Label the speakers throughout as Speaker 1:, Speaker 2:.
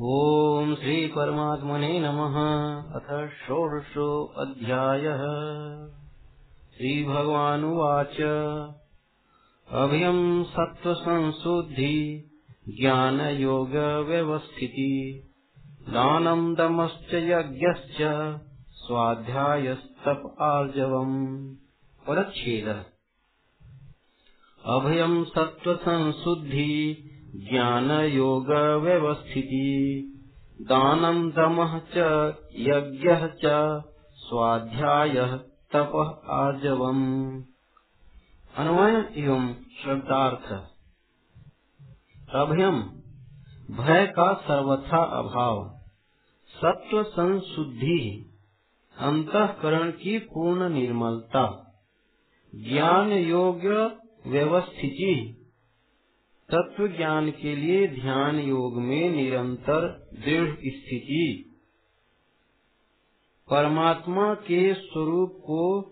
Speaker 1: ॐ श्रीपरमात्मने नमः। अथ षोडशोऽध्यायः श्रीभगवानुवाच अभयम् सत्त्वसंशुद्धि, ज्ञानयोगव्यवस्थिति। दानम् दमश्च यज्ञश्च, स्वाध्यायस्तप आर्जवम्। परच्छेदः। अभयम् सत्त्वसंशुद्धि ज्ञानयोगव्यवस्थिति। दानम् दमः च यज्ञः च स्वाध्यायः तपः आर्जवम्। अन्वय एवं शब्दार्थ अभयम, भय का सर्वथा अभाव। सत्व संशुद्धि, अंतकरण की पूर्ण निर्मलता। ज्ञान योग्य व्यवस्थिति। तत्व ज्ञान के लिए ध्यान योग में निरंतर दृढ़ स्थिति। परमात्मा के स्वरूप को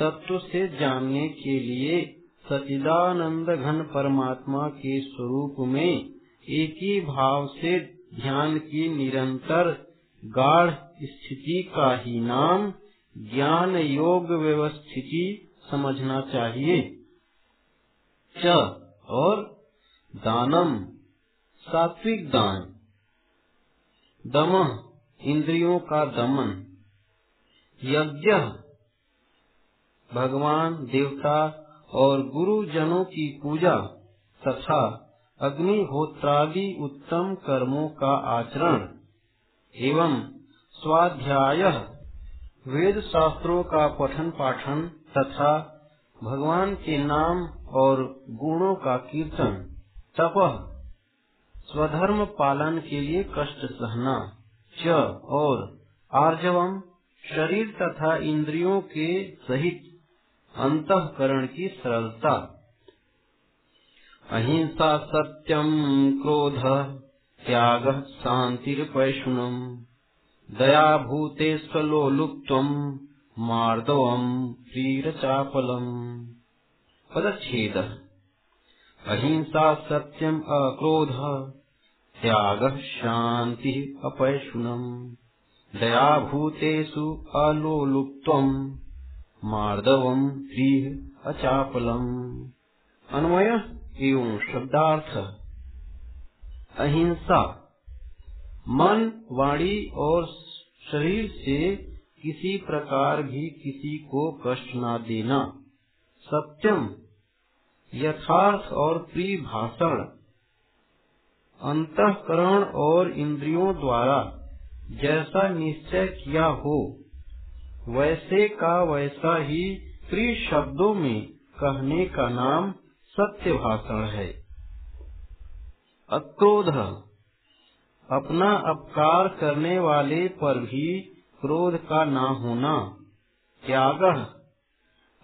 Speaker 1: तत्व से जानने के लिए सचिदानंद घन परमात्मा के स्वरूप में एक ही भाव से ध्यान की निरंतर गाढ़ स्थिति का ही नाम ज्ञान योग व्यवस्थिति समझना चाहिए। च और दानम, सात्विक दान। दम, इंद्रियों का दमन। यज्ञ, भगवान, देवता और गुरुजनों की पूजा तथा अग्निहोत्रादि उत्तम कर्मों का आचरण। एवं स्वाध्याय वेद शास्त्रों का पठन पाठन तथा भगवान के नाम और गुणों का कीर्तन। तप। स्वधर्म पालन के लिए कष्ट सहना, च और आर्जवम, शरीर तथा इंद्रियों के सहित अंतकरण की सरलता। अहिंसा सत्यम क्रोध, त्याग शांतिर्पैषुणम दया भूते स्वलोलुप्तम मार्दवम चापलम पदछेद अहिंसा सत्यम अक्रोध, त्याग शांति अपैषुणम दया भूतेषु अलोलुप्तम मार्दवम प्रिय अचापलम। अन्वय एवं शब्दार्थ। अहिंसा। मन, वाणी और शरीर से किसी प्रकार भी किसी को कष्ट न देना। सत्यम यथार्थ और प्रिय भाषण अंतकरण और इंद्रियों द्वारा जैसा निश्चय किया हो, वैसे का वैसा ही प्रिय शब्दों में कहने का नाम सत्य भाषण है। अक्रोध, अपना अपकार करने वाले पर भी क्रोध का ना होना। त्याग,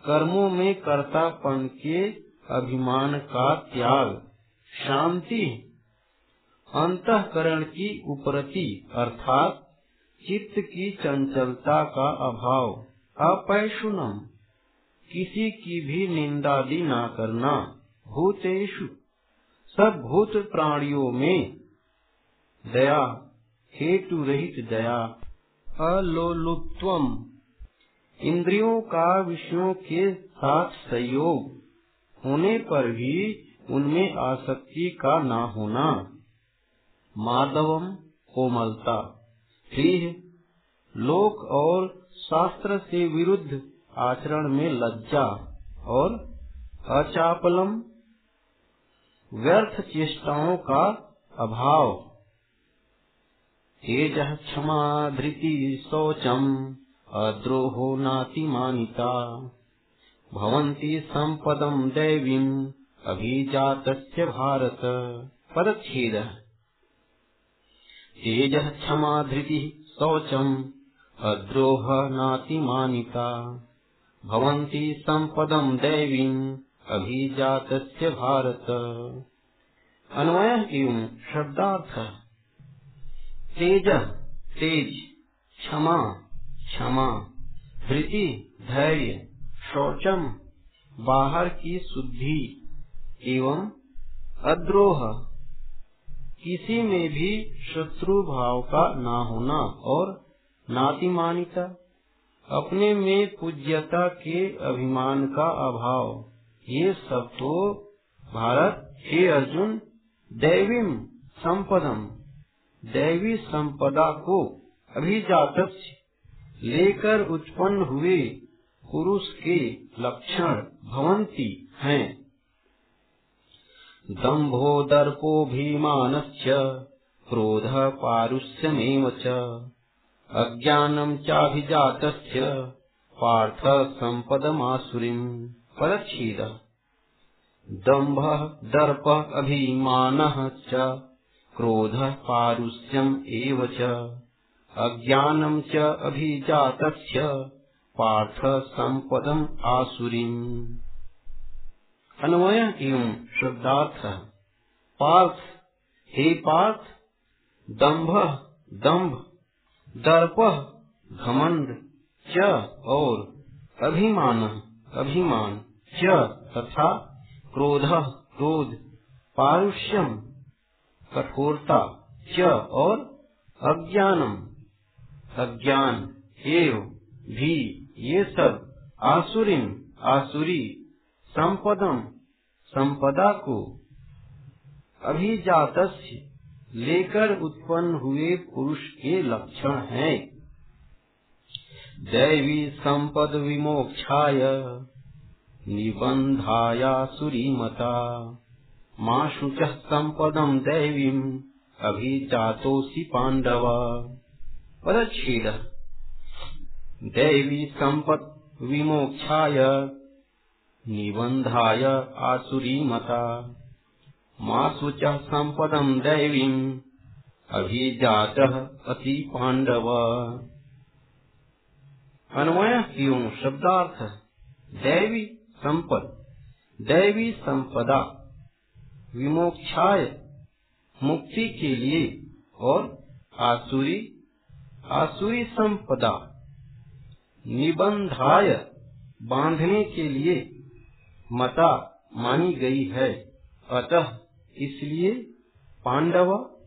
Speaker 1: कर्मों में कर्तापन के अभिमान का त्याग, शांति, अंतकरण की उपरति, अर्थात चित्त की चंचलता का अभाव, अपैशुनम, किसी की भी निंदादि न करना, भूतेषु सब भूत प्राणियों में, दया, हेतु रहित दया अलोलुप्तम इंद्रियों का विषयों के साथ संयोग होने पर भी उनमें आसक्ति का ना होना। माधवम कोमलता। प्रिय लोक और शास्त्र से विरुद्ध आचरण में लज्जा और अचापलम व्यर्थ चेष्टाओं का अभाव। तेज क्षमा धृति शौचम, अद्रोहो नातिमानिता। भवन्ति सम्पदम् दैवीम् अभिजातस्य भारत। पदच्छेदः। तेजः क्षमा धृतिः शौचम् अद्रोह नातिमानिता। भवन्ति सम्पदम् दैवीम् अभिजातस्य भारत। अन्वय एवं शब्दार्थ। तेज तेज, क्षमा क्षमा, धृति, धैर्य। शौचम, बाहर की शुद्धि एवं अद्रोह। किसी में भी शत्रु भाव का ना होना और नातिमानिता, अपने में पूज्यता के अभिमान का अभाव। ये सब तो भारत हे अर्जुन दैवी संपदम। दैवी संपदा को अभिजात लेकर उत्पन्न हुए पुरुष के लक्षण भवंती हैं। दम्भो दर्पो दर्पोऽभिमानश्च क्रोध पारुष्यमेव च। अज्ञानम् चाभिजातस्य, पार्थ सम्पदमासुरीम्। परच्छीद। दम्भः दर्पः अभिमानः च, क्रोधः पारुष्यम् एव च। अज्ञानम् च अभिजातस्य पार्थ सम्पदम् आसुरी अन्वय एवं शब्दार्थ। पार्थ, हे पार्थ, दम्भ दम्भ, दर्प, घमंड, च, और, अभिमान अभिमान, च, तथा, क्रोध क्रोध, पारुष्यम, कठोरता, च, और, अज्ञानम। अज्ञान, एव, भी। ये सब आसुरी आसुरी संपदम संपदा को अभिजात लेकर उत्पन्न हुए पुरुष के लक्षण हैं। दैवी संपद विमोक्षाय निबंधाया सुरीमता माँ शुच संपदम दैवीम अभिजातोसी पांडव। पदछेद दैवी संपद विमोक्षाय, निबन्धाय आसुरीमता। मा शुचः सम्पदम् दैवीम् अभिजातः अति पाण्डव। अन्वय एवं शब्दार्थ, दैवी संपद दैवी संपदा, विमोक्षाय, मुक्ति के लिए और आसुरी आसुरी संपदा। निबंधाय बांधने के लिए मता मानी गई है। अतः इसलिए पांडव,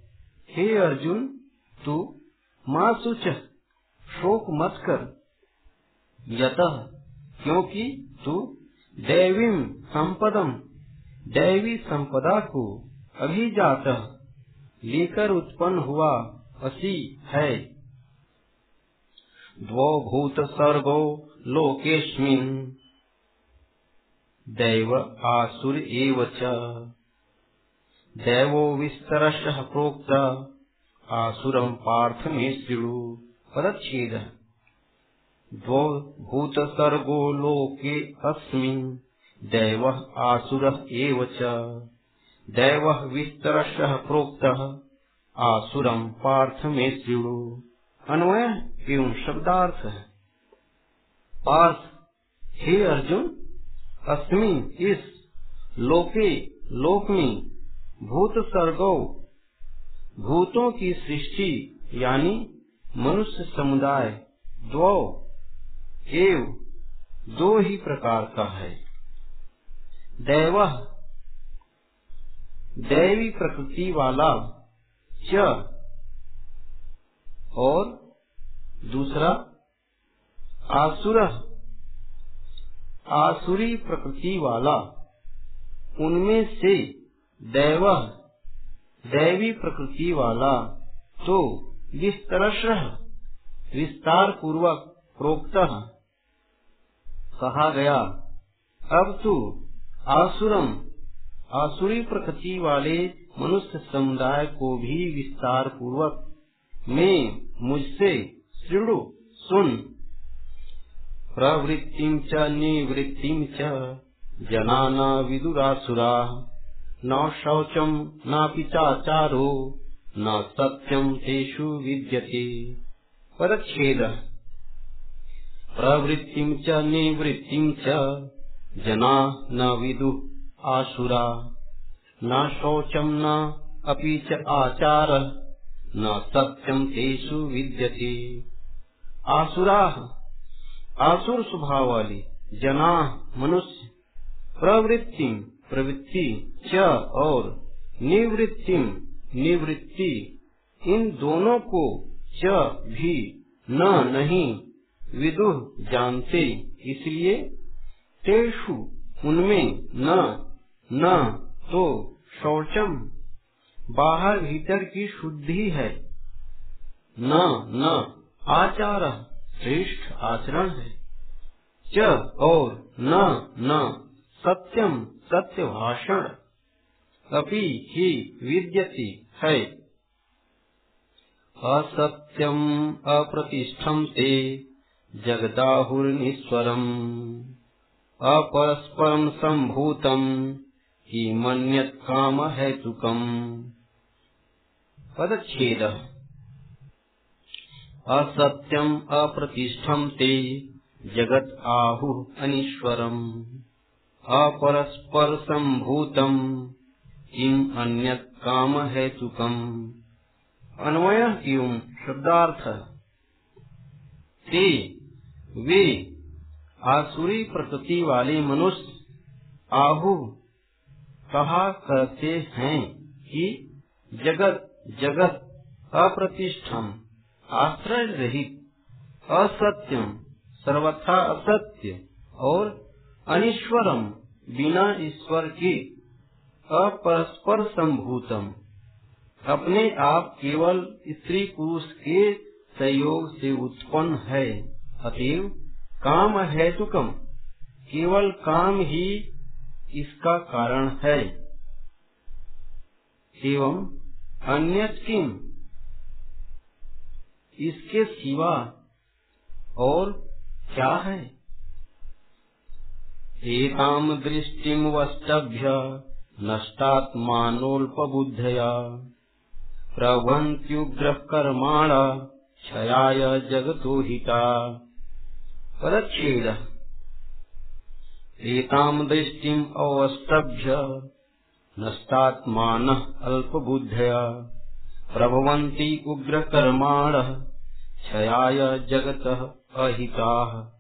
Speaker 1: हे अर्जुन, तू माँ सुच शोक मत कर। यत क्योंकि तू दैवीम संपदम दैवी संपदा को अभी अभिजात लेकर उत्पन्न हुआ असी है। द्वो भूत सर्गो लोकेस्मिन् दैव आसुर एव च। दैवो विस्तरशः प्रोक्त। आसुरम् पार्थ मे शृणु पदच्छेदः। भूतसर्गो लोके अस्मिन्। दैवः आसुरः एव च। दैवः विस्तरशः प्रोक्तः। आसुरम् पार्थ मे शृणु अन्वय एवं शब्दार्थ है। पार्थ, हे अर्जुन, अस्मि, इस, लोके लोक में भूत सर्गो, भूतों की सृष्टि, यानी मनुष्य समुदाय दो एव, दो ही प्रकार का है। दैव, दैवी प्रकृति वाला, च और दूसरा आसुर। आसुरी प्रकृति वाला, उनमें से दैव, दैवी प्रकृति वाला तो विस्तरश विस्तार पूर्वक प्रोक्त कहा गया। अब तो आसुरम, आसुरी प्रकृति वाले मनुष्य समुदाय को भी विस्तार पूर्वक में मुझसे श्रृणु सुन। प्रवृत्तिं च निवृत्तिं च जना न विदुरासुरा न शौचम नापि चाचारो न सत्यम तेषु विद्यते। परच्छेद। प्रवृत्तिं च निवृत्तिं च जना न विदु आसुरा। न शौचम, न अपि च आचार। न सत्यम तेसु विद्यते। आसुरा, आसुर स्वभाव वाली जना, मनुष्य, प्रवृत्ति प्रवृत्ति च और निवृत्ति निवृत्ति, इन दोनों को च भी न नहीं विदुह जानते, इसलिए तेषु उनमें न न तो शौचम बाहर भीतर की शुद्धि है। न न, आचार श्रेष्ठ आचरण है। च, और, न न, सत्यम सत्य भाषण अपि ही विद्यति है। असत्यम अप्रतिष्ठम ते जगदाहुर्निश्वरम् अपरस्परम् सम्भूतम् किमन्यत् कामहेतुकम् पदच्छेदः। असत्यम् अप्रतिष्ठम् ते जगत् आहुः अनीश्वरम्। अपरस्पर सम्भूतम् किम् अन्यत् कामहेतुकम्। अन्वय एवं शब्दार्थ। ते वे। आसुरी प्रकृति वाले मनुष्य आहु। कहा करते हैं कि जगत जगत अप्रतिष्ठम आश्रय रहित असत्यम, सर्वथा असत्य, और अनिश्वरम बिना ईश्वर के अपरस्पर संभूतम अपने आप केवल स्त्री पुरुष के सहयोग से उत्पन्न है, अतएव काम है तुकम केवल काम ही इसका कारण है। एवं अन्य किम इसके सिवा और क्या है? एताम दृष्टिम वस्तभ्य नष्टात्मानोल्पबुद्धया प्रभंत्युग्र कर्माण क्षयाय जगतो हिता। परच्छेदः। एताम् दृष्टिम् अवष्टभ्य नष्टात्मानः अल्पबुद्धया। प्रभवन्ति उग्रकर्माणः, क्षयाय जगतः अहिताः।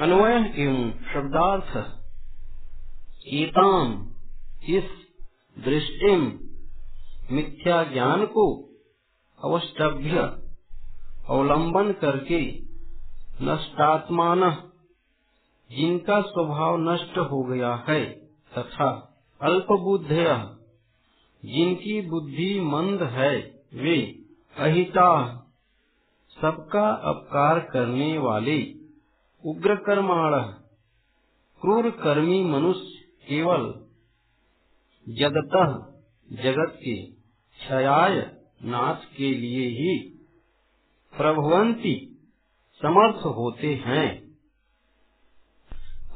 Speaker 1: अन्वय एवं शब्दार्थ एताम इस दृष्टि मिथ्या ज्ञान को अवस्टभ्य अवलंबन करके नष्टात्मान, जिनका स्वभाव नष्ट हो गया है, तथा अल्प बुद्धय जिनकी बुद्धि मंद है, वे अहिता। सबका अपकार करने वाले उग्र कर्माण क्रूर कर्मी मनुष्य केवल जगत जगत के क्षयाय नाश के लिए ही प्रभवंती समर्थ होते हैं।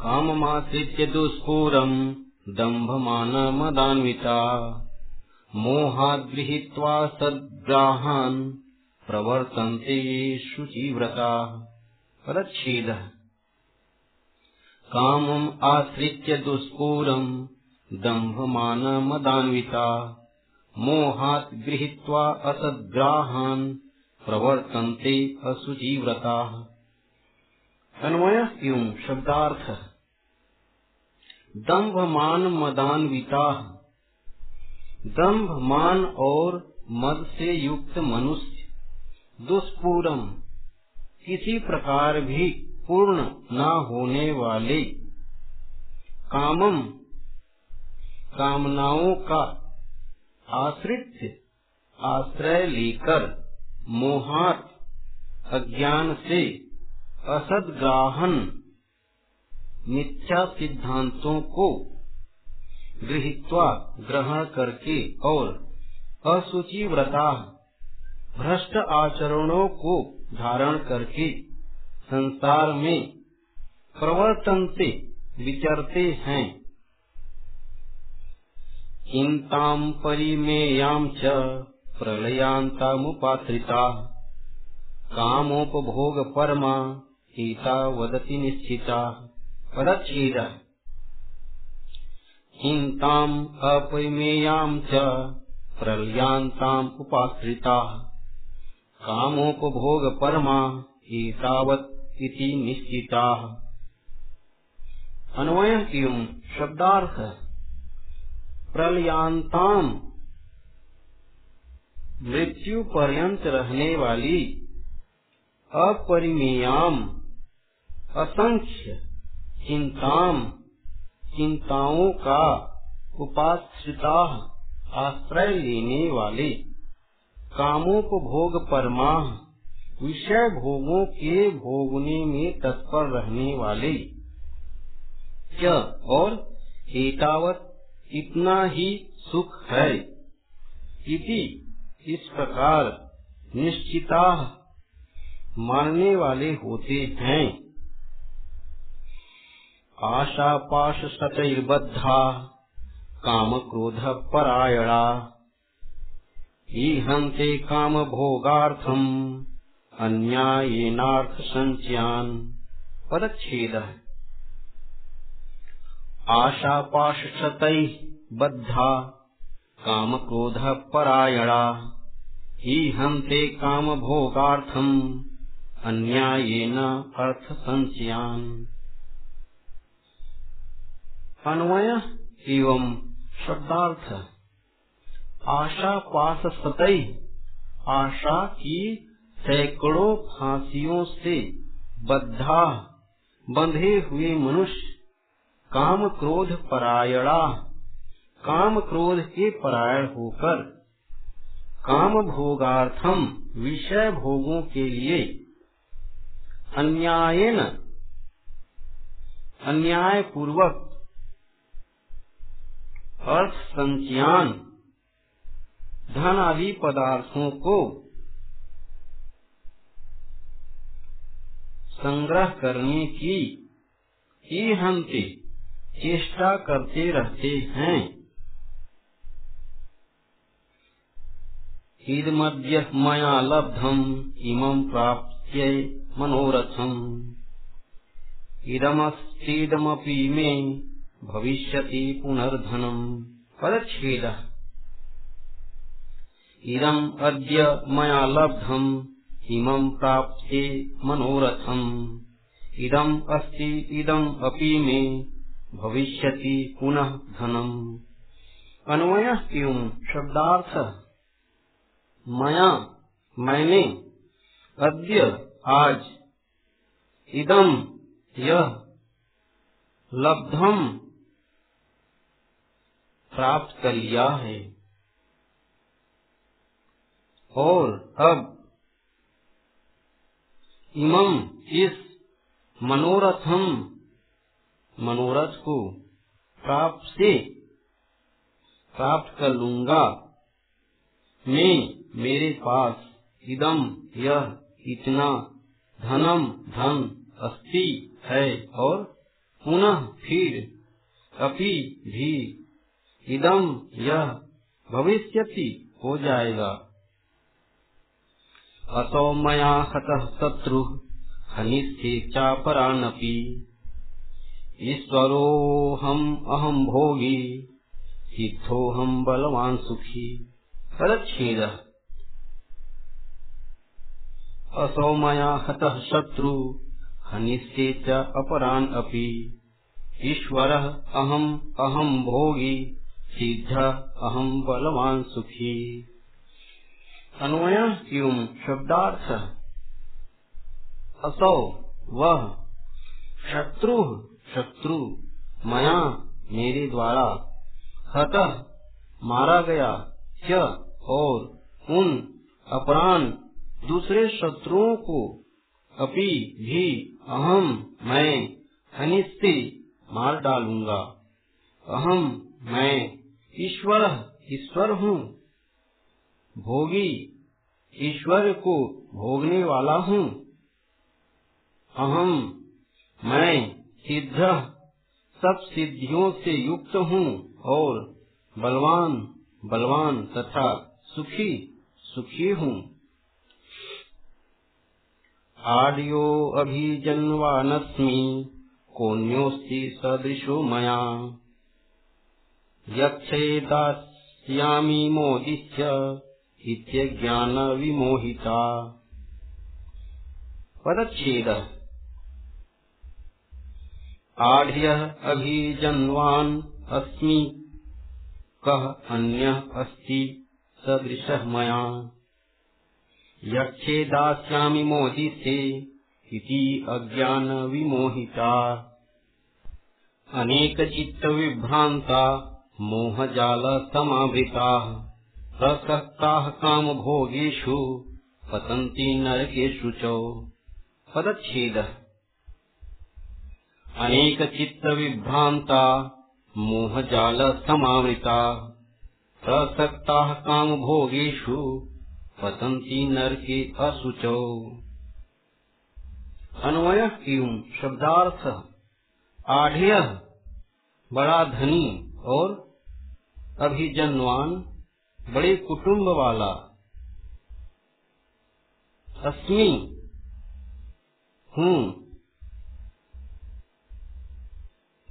Speaker 1: काम माश्रित्य दुष्पूरम दम्भ मान मदान्विता मोहाद गृहीत्वा सद्ग्राहान प्रवर्तन्ते शुचिव्रता परच्छेद। कामम् आश्रित्य दुष्पूरम दम्भ मान मदान्विता मोहात् गृहीत्वा असद्ग्राहान् प्रवर्तन्ते असुजीव्रता अन्वय एवं शब्दार्थ। दम्भ मान मदान्विता दम्भ मान और मद से युक्त मनुष्य, दुष्पूरम, किसी प्रकार भी पूर्ण न होने वाले। कामम, कामनाओं का आश्रित, आश्रय लेकर मोहात, अज्ञान से असदगाहन मिथ्या सिद्धांतों को गृहित्वा ग्रहण करके और असुचि व्रता, भ्रष्ट आचरणों को धारण करके संसार में प्रवर्तन से विचरते हैं। चिन्ताम् परिमेयाम् च प्रलयान्तामुपाश्रिता कामोपभोगपरमा एतावदति निश्चिता। पदच्छेदः चिन्ताम् अपरिमेयाम् च प्रलयान्ताम् उपाश्रिताः। कामोपभोगपरमा एतावत् इति निश्चिताः। अन्वय एवं शब्दार्थ। प्रलयांताम मृत्यु पर्यंत रहने वाली अपरिमेयाम असंख्य चिंताम चिंताओं का उपाश्रिता आश्रय लेने वाले। कामों को भोग परमा, विषय भोगों के भोगने में तत्पर रहने वाले। क्या और एतावत इतना ही सुख है। इति इस प्रकार निश्चिता मानने वाले होते हैं। आशा पाश सतैर्बद्धा काम क्रोध परायणा ईहन्ते काम भोगार्थम अन्यायेनार्थ संचयान पदच्छेद। आशा पाश सतै बद्धा काम क्रोध परायणा ईहन्ते काम भोगार्थम अन्यायेन अर्थ संचयान अन्वय एवं शब्दार्थ। आशा पास सतई, आशा की सैकड़ों फांसियों से बद्धा, बंधे हुए मनुष्य, काम क्रोध परायणा, काम क्रोध के परायण होकर, काम भोगार्थम विषय भोगों के लिए, अन्यायन अन्याय पूर्वक अर्थ संचयान, धन आदि पदार्थों को संग्रह करने की ही हम चेष्टा करते रहते हैं। मध्य मया लब्धम इमं प्राप्त मनोरथम। इदमस्तीदमपि मे भविष्यति पुनर्धनम्। परच्छेदः इदम् अद्य मया लब्धम् इमम् प्राप्ते मनोरथम्। इदम् अस्ति, इदम् अपि मे, भविष्यति पुनः धनम्। अन्वय एवं शब्दार्थ। मया, मैंने, अद्य, आज। इदम यह लब्धम। प्राप्त कर लिया है। और अब इमम इस मनोरथम, मनोरथ को प्राप्त से प्राप्त कर लूँगा। मैं, मेरे पास इदम यह इतना धनम धन अस्थि है और पुनः फिर अभी भी इदम यह भविष्यति हो जाएगा। असौ मया हतः शत्रु हनिष्ठे चापरानपि। ईश्वरोऽहम् अहम् भोगी, सिद्धोऽहम् बलवान् सुखी। परच्छेदः। असौ मया हतः शत्रु, हनिष्ठे च अपरान् अपि। ईश्वरः अहम् अहम् भोगी सिद्ध अहम बलवान सुखी। अन्वय एवं शब्दार्थ? असौ वह शत्रु शत्रु मया मेरे द्वारा। हत मारा गया और उन अपरान दूसरे शत्रुओं को अपी भी अहम मैं अनिश्चि मार डालूँगा। अहम मैं ईश्वर ईश्वर हूँ। भोगी, ईश्वर को भोगने वाला हूँ। अहम, मैं सिद्ध, सब सिद्धियों से युक्त हूँ और बलवान बलवान तथा सुखी सुखी हूँ। आर्यो अभिजन्वानस्मि कोन्योस्ति सदृशो मया। यक्षेदास्यामि मोदिष्य इत्यज्ञानविमोहिता पदच्छेदः। आढ्यः अभिजन्वान् अस्मि, कः अन्यः अस्ति सदृशः मया। यक्षे दास्यामि मोदिते इति अज्ञान विमोहिता अनेक चित्त विभ्रांता मोहजाल समावृता प्रसक्ता काम भोगेशु पतंती नरकेशु च पदछेद अनेक चित्त विभ्रांता मोहजाल समावृता प्रसक्ता काम भोगेशु पतंती नरके असुचौ अन्वय एवं शब्दार्थ। आढ़ बड़ा धनी और अभिजनवान बड़े कुटुंब वाला अस्मि हूँ।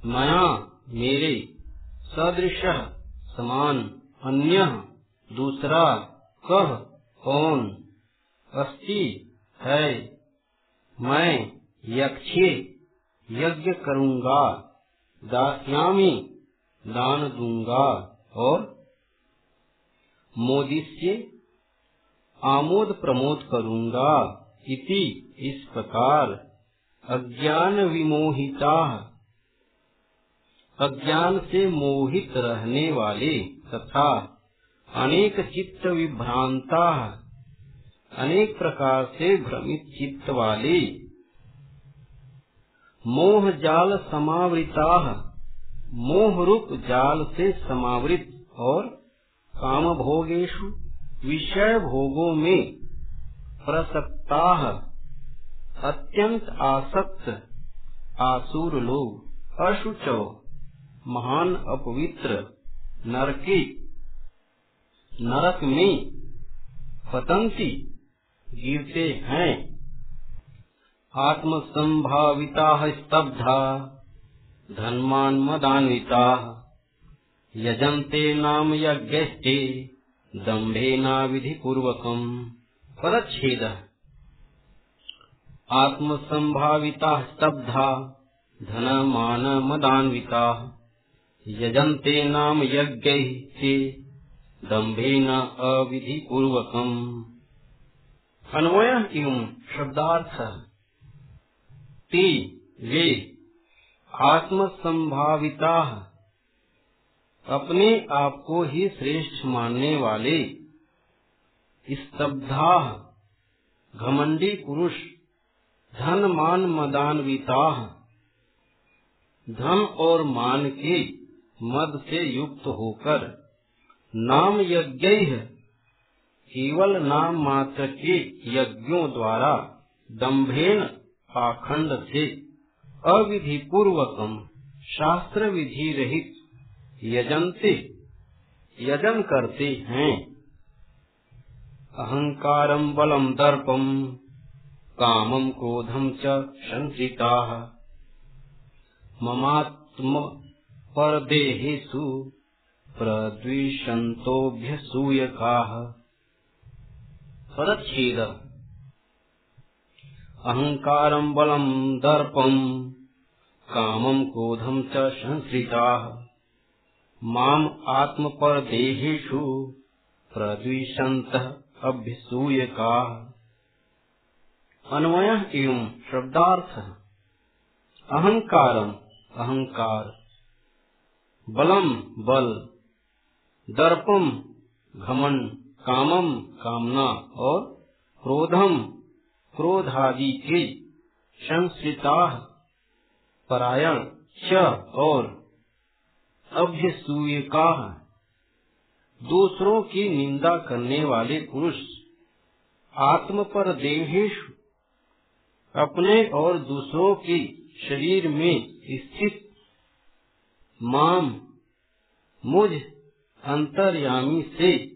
Speaker 1: मया, मेरे, सदृश, समान, अन्य, दूसरा कह कौन, अस्ति, है। मैं, यक्षे, यज्ञ करूँगा, दास्यामी, दान दूँगा। और मोदिष्य आमोद प्रमोद करूँगा इति इस प्रकार। अज्ञान विमोहिता, अज्ञान से मोहित रहने वाले तथा अनेक चित्त विभ्रांता, अनेक प्रकार से भ्रमित चित्त वाले, मोह जाल समावृता मोह रूप जाल से समावृत और काम भोगेशु विषय भोगों में प्रसक्ता अत्यंत आसक्त आसुर लोग अशुच महान अपवित्र, नरकी, नरक में पतंती गिरते हैं। आत्म संभाविता स्तब्धा। धनमान मदान्विता। यजन्ते नाम यज्ञस्ते दम्भेना विधि पूर्वकम पदछेद आत्म संभाविता स्तब्धा धन मान मदान्विता। यजन्ते नाम यज्ञ दम्भेन अविधि पूर्वकम अन्वय एवं शब्दार्थ। ते, वे आत्म संभाविता अपने आप को ही श्रेष्ठ मानने वाले स्तब्धा, घमंडी पुरुष, धन मान मदान्विता, धन और मान के मद से युक्त होकर नाम यज्ञ, केवल नाम मात्र के यज्ञों द्वारा दम्भेन पाखंड से अविधि पूर्वकम शास्त्र विधि रहित यजनते, यजन करते हैं। अहंकारम बलम दर्पम कामम क्रोधम च संचिता ममात्म पर देहेशु प्रद्विषन्तोऽभ्यसूयकाः। परच्छेद। अहङ्कारम् बलम् दर्पम् कामम् क्रोधम् च संश्रिताः। माम् आत्मपरदेहेषु प्रद्विषन्तः अभ्यसूयकाः अन्वय एवं शब्दार्थ। अहंकारम अहंकार बलम बल दर्पम घमन कामम कामना और क्रोधम क्रोधादि के संस्कृता परायण च और अभ्यसूयका। दूसरों की निंदा करने वाले पुरुष आत्म पर देहेश अपने और दूसरों के शरीर में स्थित माम मुझ अंतर्यामी से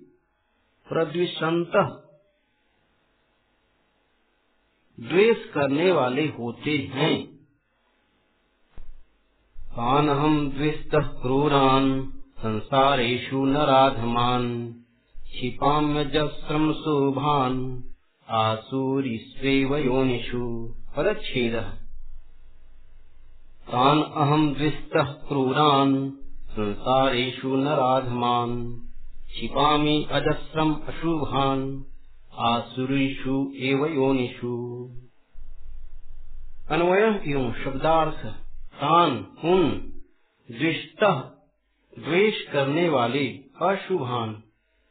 Speaker 1: प्रद्विशंत द्वेष करने वाले होते हैं। तान हम द्विस्त क्रूरान संसारेशु नराधमान क्षिपाम्य जस्रम शोभान आसूरीस्वेव योनिषु परच्छेद। तान अहम द्विस्त क्रूरान, संसारेषु नराधमान्, क्षिपामि अजस्रम् अशुभान् आसुरीषु एव योनिषु। अन्वय एवं शब्दार्थ, तान उन दृष्ट द्वेष करने वाले, अशुभान,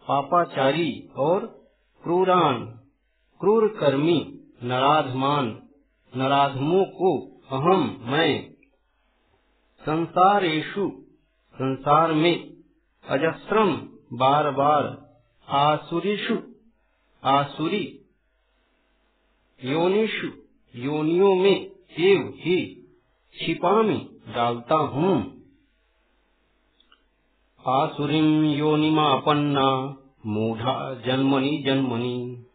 Speaker 1: पापाचारी और क्रूरान। क्रूर कर्मी नराधमान, नराधमों को अहम मैं। संसारेशु संसार में अजस्रम बार बार, आसुरीषु आसुरी, योनिषु, योनियों में एव ही छिपामी डालता हूँ। आसुरीम योनिमापन्ना, मूढ़ा जन्मनि जन्मनि,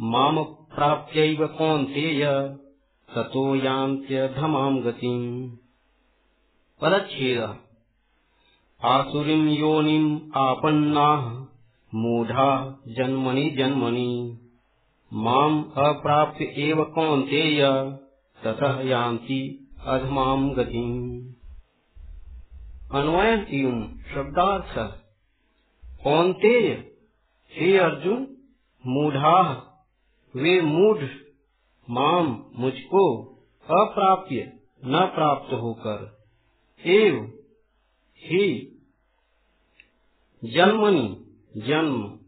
Speaker 1: माम प्राप्त्यैव कौन्तेय ततो यान्त्यधमाम् गतिम्। पदच्छेदः। आसुरीम् योनिम् आपन्नाः मूढ़ा जन्मनि जन्मनि। माम अप्राप्य एव कौन्तेय, ततः यान्ति अधमाम् गतिम्। अन्वय एवं शब्दार्थ। कौन्तेय, हे अर्जुन, मूढ़ा, वे मूढ़। माम मुझको अप्राप्य न प्राप्त होकर। एव, ही जन्मनि। जन्म,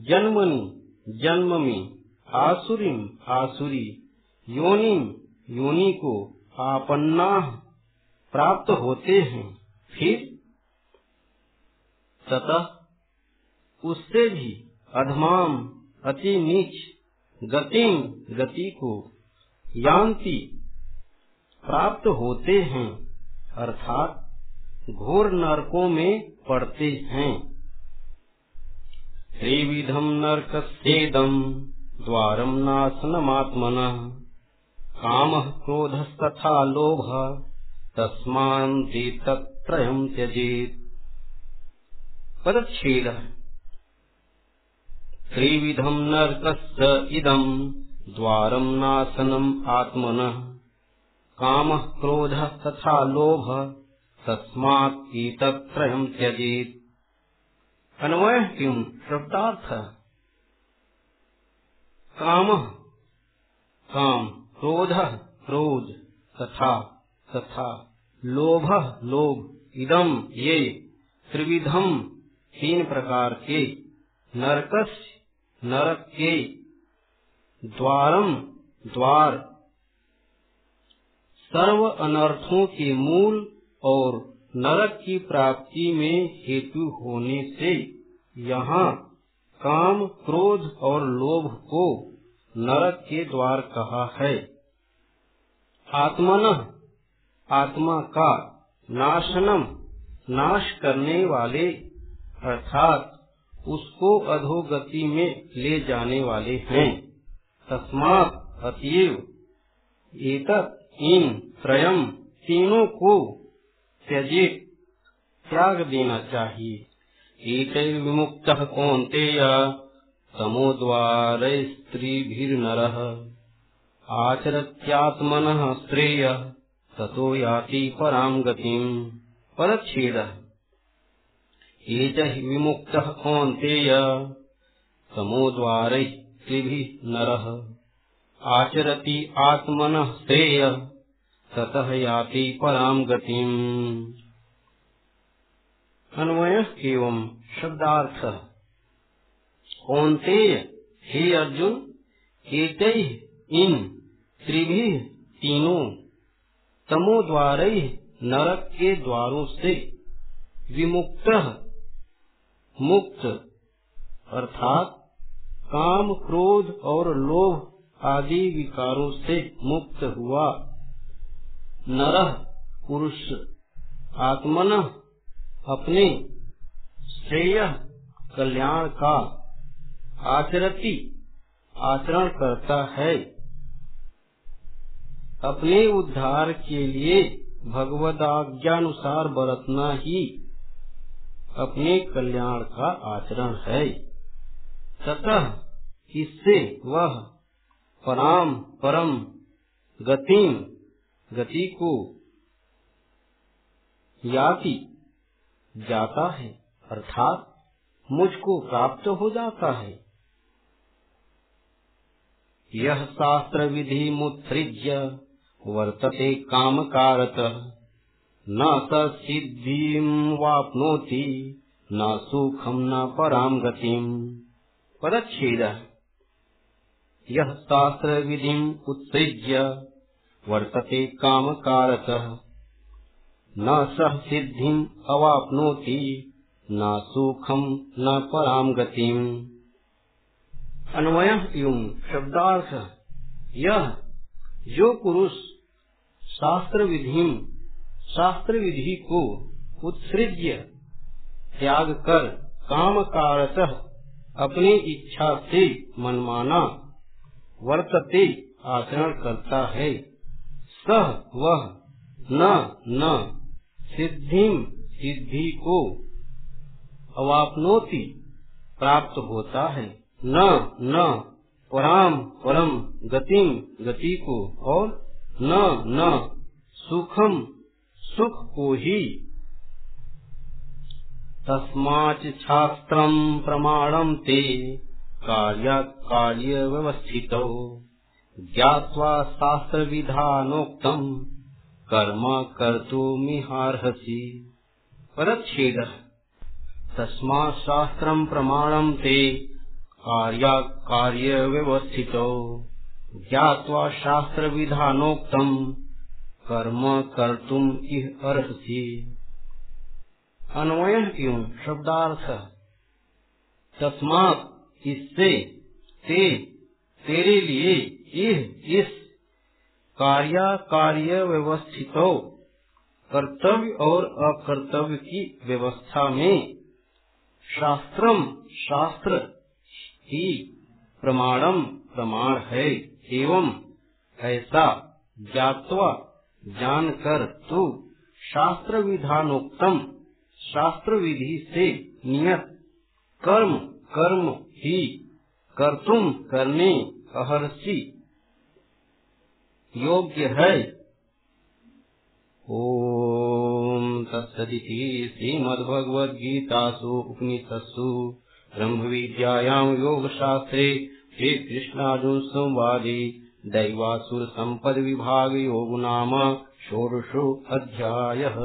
Speaker 1: जन्मनि जन्म में आसुरीम, आसुरी, योनिम योनि को आपन्ना प्राप्त होते हैं। फिर ततः उससे भी अधमाम अति नीच गति गति को यान्ति प्राप्त होते हैं, अर्थात घोर नरकों में पड़ते हैं। त्रिविधम नरकस्येदम द्वारम नाशनमात्मन काम क्रोधस्तथा लोभ तस्मान्ति तत्त्रयम् त्यजेत्। पदच्छेदः। त्रिविधम् नर्कस्य इदम् द्वारम् नाशनम् आत्मनः। कामः क्रोधः तथा लोभः, तस्मात् एतत्त्रयम् त्यजेत्। अन्वय किं? शब्दार्थ। काम। काम। क्रोध। क्रोध। तथा। तथा। लोभ। लोभ। इदम ये। त्रिविधम तीन प्रकार के। नरकस्य नरक के। द्वारम। द्वार। सर्व अनर्थों के मूल और नरक की प्राप्ति में हेतु होने से यहाँ काम, क्रोध और लोभ को नरक के द्वार कहा है। आत्मन, आत्मा का नाशनम, नाश करने वाले, अर्थात उसको अधोगति में ले जाने वाले हैं। तस्मात अतएव एक इन त्रयम तीनों को त्यजे त्याग देना चाहिए एक विमुक्त कौंतेय तमो द्वार स्त्रीभिर्नर आचरत्यात्मन श्रेय, ततो याति पराम गतिम परच्छेद। एत विमुक्तः कौन्तेय तमोद्वारैः त्रिभिः नरः आचरति आत्मनः श्रेय ततः याति पराम गतिम्। अन्वय एवं शब्दार्थ। कौन्तेय, हे अर्जुन एक इन, त्रिभी, तीनों तमो द्वार नरक के द्वारों से। विमुक्त, मुक्त, अर्थात काम, क्रोध और लोभ आदि विकारों से मुक्त हुआ। नरह पुरुष आत्मन अपने श्रेय कल्याण का आचरती आचरण करता है। अपने उद्धार के लिए भगवद आज्ञानुसार बरतना ही अपने कल्याण का आचरण है। ततः इससे वह पराम परम गतिम गति को याति जाता है, अर्थात मुझको प्राप्त हो जाता है। यह शास्त्र विधि मुत्सृज्य, वर्तते काम कारत न सिद्धिं वाप्नोति, न सुखम न पराम गतिम परच्छेद यह शास्त्र विधि उत्सृज्य वर्तते काम कारत न सह सिद्धि अवापनोति, न सुखम न पराम गतिम। अन्वय एवं शब्दार्थ। यह जो पुरुष शास्त्र विधि शास्त्र विधि को उत्सृज्य, त्याग कर काम कारत अपनी इच्छा से मनमाना, वर्तते आचरण करता है। सह वह न न सिद्धि सिद्धि को अवापनोति प्राप्त होता है। न न पराम परम गतिम गति को और न न सुखम सुख को ही। तस्माच शास्त्रम प्रमाणम ते कार्य कार्य व्यवस्थित ज्ञावा शास्त्र विधानोक्तम कर्म कर्तुमिहार्हसि परच्छेद। तस्मा शास्त्र प्रमाणम ते कार्य कार्य व्यवस्थित ज्ञावा शास्त्र विधानोक्तम कर्म कर्तुम इह अर्हसि। अन्वय क्यों शब्दार्थ। तस्मात इससे ते, तेरे लिए इस कार्य कार्य व्यवस्थित कर्तव्य और अकर्तव्य की व्यवस्था में शास्त्रम शास्त्र ही प्रमाणम प्रमाण है। एवं ऐसा ज्ञातवा जानकर तू शास्त्र विधानोक्तम शास्त्र विधि से नियत कर्म कर्म ही कर्तुम करने अहर्षि योग्य है। ओम तत्सदिति श्रीमद्भगवद्गीतासु उपनिषत्सु ब्रह्म विद्यायां योगशास्त्रे विभाग योग नाम षोडशो अध्यायः